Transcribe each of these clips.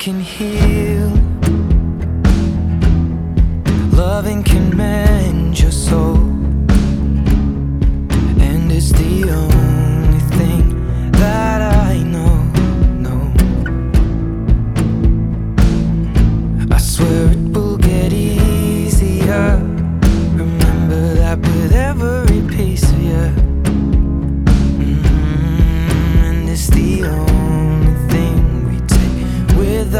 can heal. Loving can mend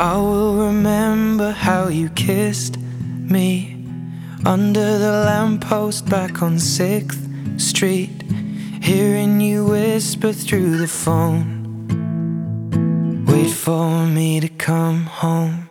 I will remember how you kissed me under the lamppost back on 6th Street, hearing you whisper through the phone. Wait for me to come home.